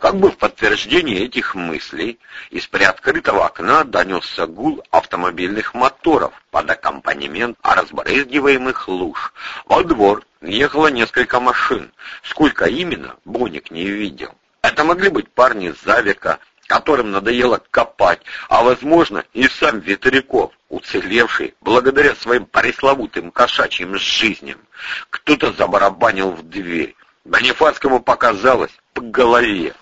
Как бы в подтверждение этих мыслей, из приоткрытого окна донесся гул автомобильных моторов под аккомпанемент разбрызгиваемых луж. Во двор ехало несколько машин. Сколько именно, Боник не видел. Это могли быть парни из Завика, которым надоело копать, а, возможно, и сам Ветряков, уцелевший благодаря своим пресловутым кошачьим жизням. Кто-то забарабанил в дверь. Бонифацкому показалось по голове.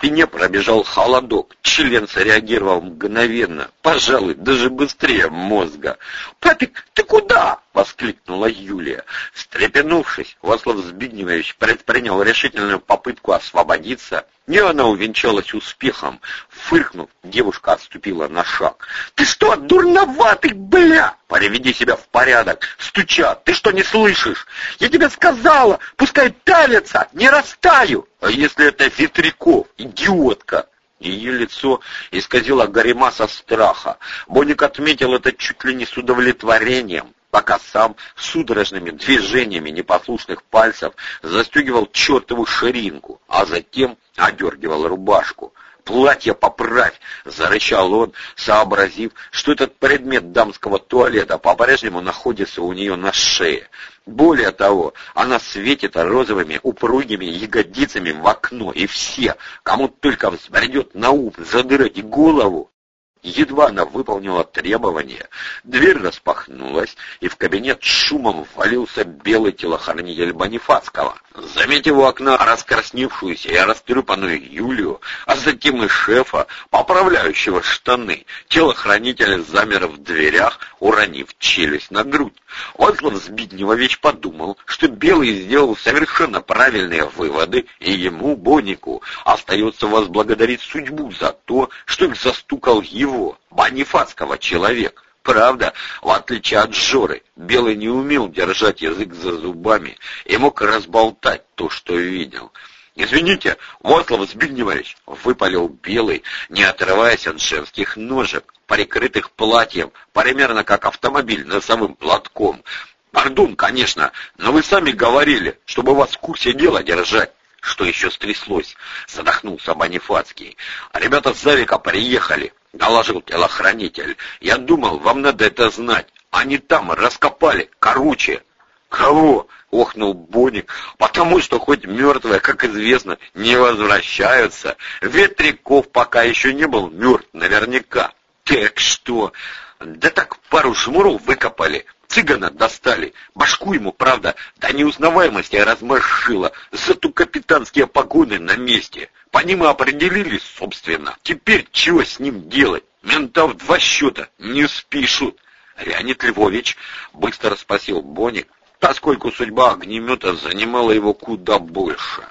Спине пробежал холодок. Член среагировал мгновенно, пожалуй, даже быстрее мозга. «Папик, ты куда?» — воскликнула Юлия. Встрепенувшись, Васлав Збигневич предпринял решительную попытку освободиться, и она увенчалась успехом. Фыркнув, девушка отступила на шаг. «Ты что, дурноватый, бля!» «Приведи себя в порядок! Стучат! Ты что, не слышишь? Я тебе сказала! Пускай давятся! Не растаю!» «А если это Ветряков, идиотка?» Ее лицо исказило гаремаса страха. Боник отметил это чуть ли не с удовлетворением пока сам судорожными движениями непослушных пальцев застегивал чертову ширинку, а затем одергивал рубашку. «Платье поправь!» — зарычал он, сообразив, что этот предмет дамского туалета по-прежнему находится у нее на шее. Более того, она светит розовыми упругими ягодицами в окно, и все, кому только взбредет на ум задырать голову, Едва она выполнила требование, дверь распахнулась, и в кабинет шумом ввалился белый телохранитель Бонифацкого. Заметив у окна раскрасневшуюся и растрепанную Юлию, а затем и шефа, поправляющего штаны, телохранитель замер в дверях, уронив челюсть на грудь. Вацлав Збитневович подумал, что Белый сделал совершенно правильные выводы, и ему, Бонику, остается возблагодарить судьбу за то, что их застукал его его, Бонифацкого, человек. Правда, в отличие от Жоры, Белый не умел держать язык за зубами и мог разболтать то, что видел. «Извините, Вослав Збигневович!» — выпалил Белый, не отрываясь от женских ножек, прикрытых платьем, примерно как автомобиль носовым платком. «Пардон, конечно, но вы сами говорили, чтобы вас в курсе дела держать». «Что еще стряслось?» — задохнулся Бонифацкий. «Ребята с Завика приехали. — доложил телохранитель. «Я думал, вам надо это знать. Они там раскопали. Короче». «Кого?» — охнул Боник. «Потому что хоть мертвые, как известно, не возвращаются. Ветряков пока еще не был мертв, наверняка». «Так что?» «Да так пару шмуров выкопали. Цыгана достали. Башку ему, правда, до неузнаваемости размашила. Зато капитанские погоны на месте. По ним и определились, собственно. Теперь чего с ним делать? Ментов два счета не спишут. Леонид Львович быстро спросил Боник, поскольку судьба огнемета занимала его куда больше.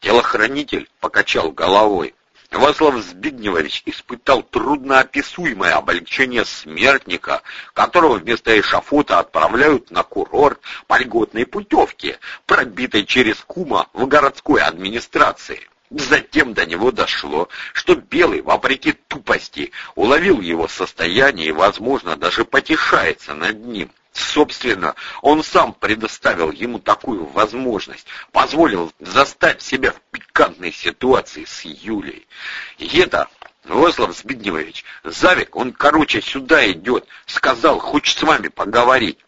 Телохранитель покачал головой. Васлав Збигневович испытал трудноописуемое облегчение смертника, которого вместо эшафота отправляют на курорт по льготной путевке, пробитой через кума в городской администрации. Затем до него дошло, что Белый, вопреки тупости, уловил его состояние и, возможно, даже потешается над ним. Собственно, он сам предоставил ему такую возможность, позволил застать себя в пикантной ситуации с Юлей. И это, Вослав Збигневович, Завик, он, короче, сюда идет, сказал, хочет с вами поговорить.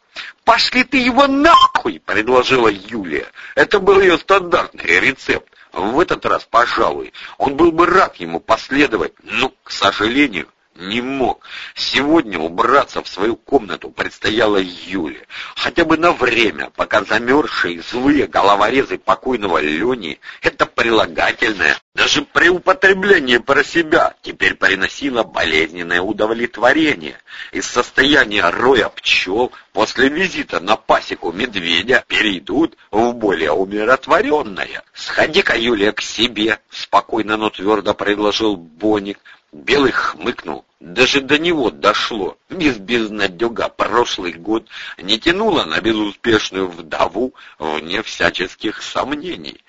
«Пошли ты его нахуй!» — предложила Юлия. Это был ее стандартный рецепт. В этот раз, пожалуй, он был бы рад ему последовать, но, к сожалению, не мог. Сегодня убраться в свою комнату предстояло Юле. Хотя бы на время, пока замерзшие злые головорезы покойного Лени, это прилагательное, даже при употреблении про себя, теперь приносило болезненное удовлетворение. Из состояния роя пчел после визита на пасеку медведя перейдут в более умиротворенное. «Сходи-ка, Юлия, к себе», — спокойно, но твердо предложил Боник. Белый хмыкнул. Даже до него дошло. Без безнадега прошлый год не тянуло на безуспешную вдову вне всяческих сомнений.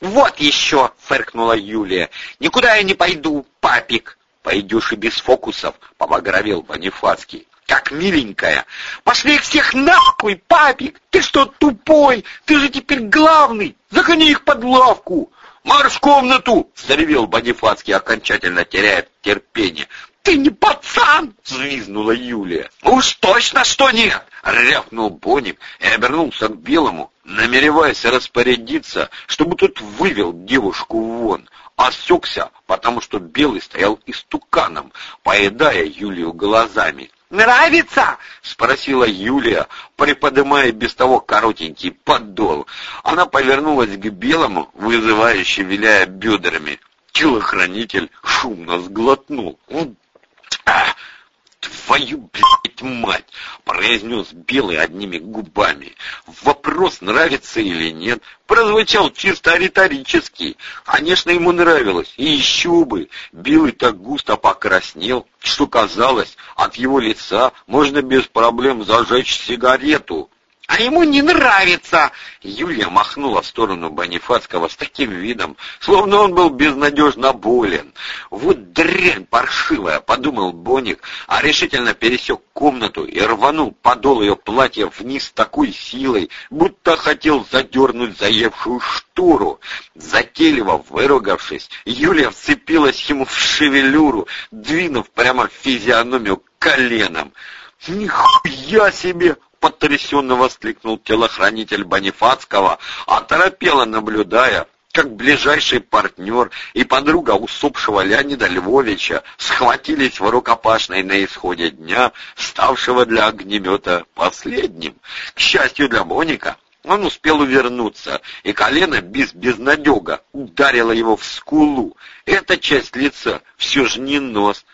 «Вот еще!» — фыркнула Юлия. «Никуда я не пойду, папик!» «Пойдешь и без фокусов!» — побагровел Бонифацкий. «Как миленькая! Пошли их всех нахуй, папик! Ты что, тупой? Ты же теперь главный! Загони их под лавку!» «Марш в комнату!» — заревел Бонифацкий, окончательно теряя терпение. «Ты не пацан!» — взвизгнула Юлия. «Уж точно что нет!» — рявкнул Боник и обернулся к Белому, намереваясь распорядиться, чтобы тот вывел девушку вон. Осекся, потому что Белый стоял истуканом, поедая Юлию глазами. «Нравится?» — спросила Юлия, приподнимая без того коротенький подол. Она повернулась к Белому, вызывающе виляя бедрами. Телохранитель шумно сглотнул. «Твою, блядь, мать!» — произнес Белый одними губами. Вопрос, нравится или нет, прозвучал чисто риторически. Конечно, ему нравилось, и еще бы. Белый так густо покраснел, что казалось, от его лица можно без проблем зажечь сигарету. А ему не нравится!» Юлия махнула в сторону Бонифацкого с таким видом, словно он был безнадежно болен. «Вот дрянь паршивая!» — подумал Боник, а решительно пересек комнату и рванул подол ее платья вниз такой силой, будто хотел задернуть заевшую штору. Затейливо выругавшись, Юлия вцепилась ему в шевелюру, двинув прямо в физиономию коленом. «Нихуя себе!» Потрясенно воскликнул телохранитель Бонифацкого, оторопело наблюдая, как ближайший партнер и подруга усопшего Леонида Львовича схватились в рукопашной на исходе дня, ставшего для огнемета последним. К счастью для Моника, он успел увернуться, и колено без безнадега ударило его в скулу. Эта часть лица все же не нос.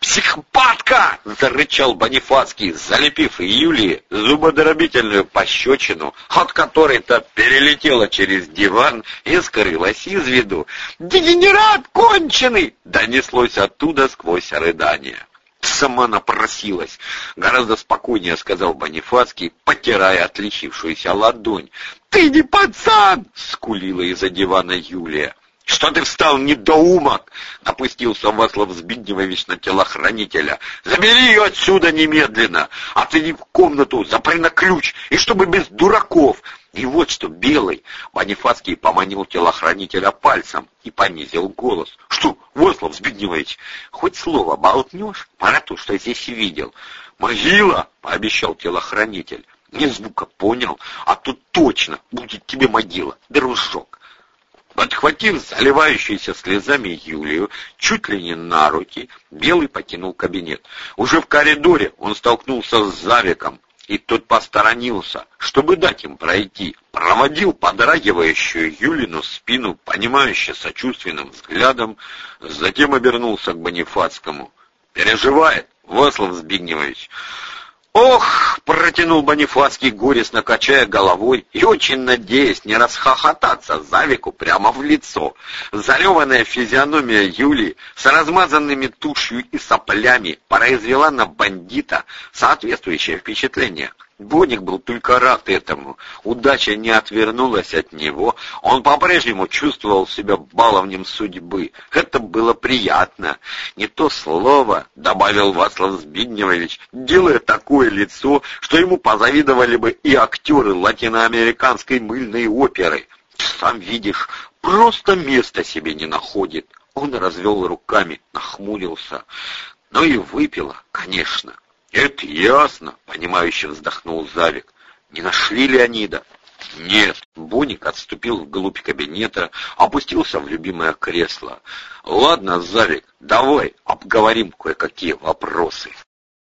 «Психопатка!» — зарычал Бонифацкий, залепив Юлии зубодробительную пощечину, от которой-то перелетела через диван и скрылась из виду. «Дегенерат конченый!» — донеслось оттуда сквозь рыдания сама напросилась. Гораздо спокойнее сказал Бонифацкий, потирая отличившуюся ладонь. «Ты не пацан!» — скулила из-за дивана Юлия. «Что ты встал, недоумок?» — напустился Васлов Збигневович на телохранителя. «Забери ее отсюда немедленно! Отведи в комнату, запри на ключ, и чтобы без дураков! И вот что, Белый, Бонифацкий поманил телохранителя пальцем и понизил голос. Что, Вослов Збигневович, хоть слово болтнешь про то, что здесь видел? Могила, пообещал телохранитель. Ни звука понял, а тут точно будет тебе могила, дружок. Подхватив заливающуюся слезами Юлию, чуть ли не на руки, Белый покинул кабинет. Уже в коридоре он столкнулся с Завиком, и тот посторонился, чтобы дать им пройти, проводил подрагивающую Юлину спину, понимающе сочувственным взглядом, затем обернулся к Бонифацкому. «Переживает, Васлав Збигневович!» «Ох!» — протянул Бонифацкий, горестно качая головой и очень надеясь не расхохотаться Завику прямо в лицо. Зареванная физиономия Юли с размазанными тушью и соплями произвела на бандита соответствующее впечатление. Боник был только рад этому. Удача не отвернулась от него. Он по-прежнему чувствовал себя баловнем судьбы. Это было приятно. Не то слово, — добавил Васлав Збигневович, делая такое лицо, что ему позавидовали бы и актеры латиноамериканской мыльной оперы. Сам видишь, просто места себе не находит. Он развел руками, нахмурился. Ну и выпила, конечно. «Это ясно», — понимающе вздохнул Завик. «Не нашли Леонида?» «Нет». Буник отступил вглубь кабинета, опустился в любимое кресло. «Ладно, Завик, давай обговорим кое-какие вопросы».